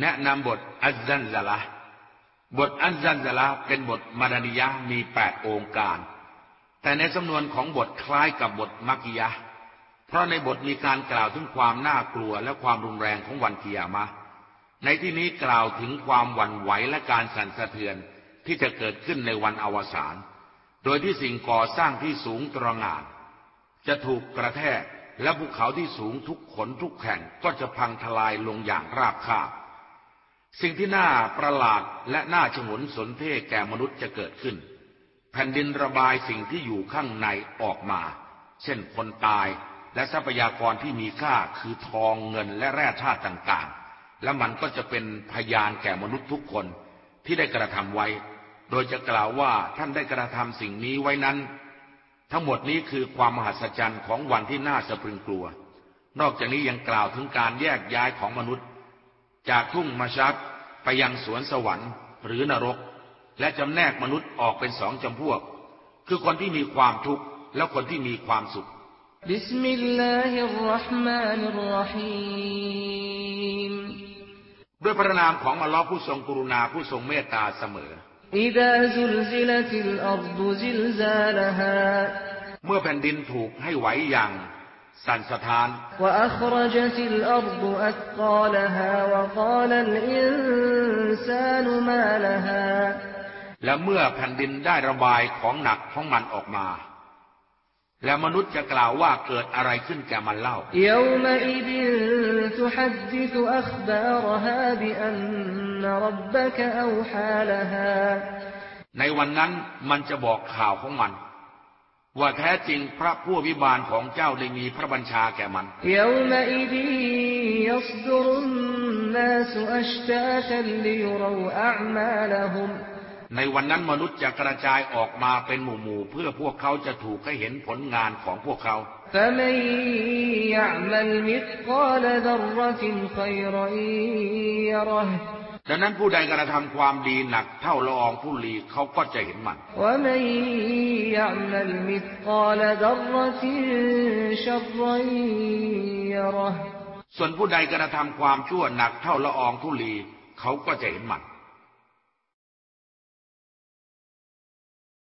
แนะนำบทอัซซันซะละบทอัซซันซะละเป็นบทมาดานิยะมีแปดโองการ แต่ในสำนวนของบทคล้ายกับบทมักกิยะ เพราะในบทมีการกล่าวถึงความน่ากลัวและความรุนแรงของวันกิยามะ ในที่นี้กล่าวถึงความหวั่นไหวและการสั่นสะเทือนที่จะเกิดขึ้นในวันอวสาน โดยที่สิ่งก่อสร้างที่สูงตระหง่าน จะถูกกระแทกและภูเขาที่สูงทุกขนทุกแห่งก็จะพังทลายลงอย่างราบคาบ สิ่งที่น่าประหลาดและน่าฉงนสนเท่แก่มนุษย์จะเกิดขึ้น แผ่นดินระบายสิ่งที่อยู่ข้างในออกมา เช่นคนตายและทรัพยากรที่มีค่าคือทองเงินและแร่ธาตุต่างๆ และมันก็จะเป็นพยานแก่มนุษย์ทุกคนที่ได้กระทำไว้ โดยจะกล่าวว่าท่านได้กระทำสิ่งนี้ไว้นั้น ทั้งหมดนี้คือความมหัศจรรย์ของวันที่น่าสะพรึงกลัว นอกจากนี้ยังกล่าวถึงการแยกย้ายของมนุษย์ จากทุ่งมาชัดไปยังสวนสวรรค์หรือนรก และจำแนกมนุษย์ออกเป็นสองจำพวก คือคนที่มีความทุกข์และคนที่มีความสุขบิสมิลลาฮิรราะห์มานิรราะฮีมด้วยพระนามของอัลลอฮ์ผู้ทรงกรุณาผู้ทรงเมตตาเสมอ เมื่อแผ่นดินถูกให้ไหวอย่าง สั่นสะท้านและเมื่อแผ่นดินได้ระบายของหนักของมันออกมา และมนุษย์จะกล่าวว่าเกิดอะไรขึ้นแก่มันเล่า ในวันนั้นมันจะบอกข่าวของมัน ว่าแท้จริงพระผู้วิบาลของเจ้าได้มีพระบัญชาแก่มัน ในวันนั้นมนุษย์จะกระจายออกมาเป็นหมู่ๆเพื่อพวกเขาจะถูกให้เห็นผลงานของพวกเขา ดังนั้นผู้ใดกระทำความดีหนักเท่าละอองผู้ลีเขาก็จะเห็นมันส่วนผู้ใดกระทำความชั่วหนักเท่าละอองผู้ลีเขาก็จะเห็นมัน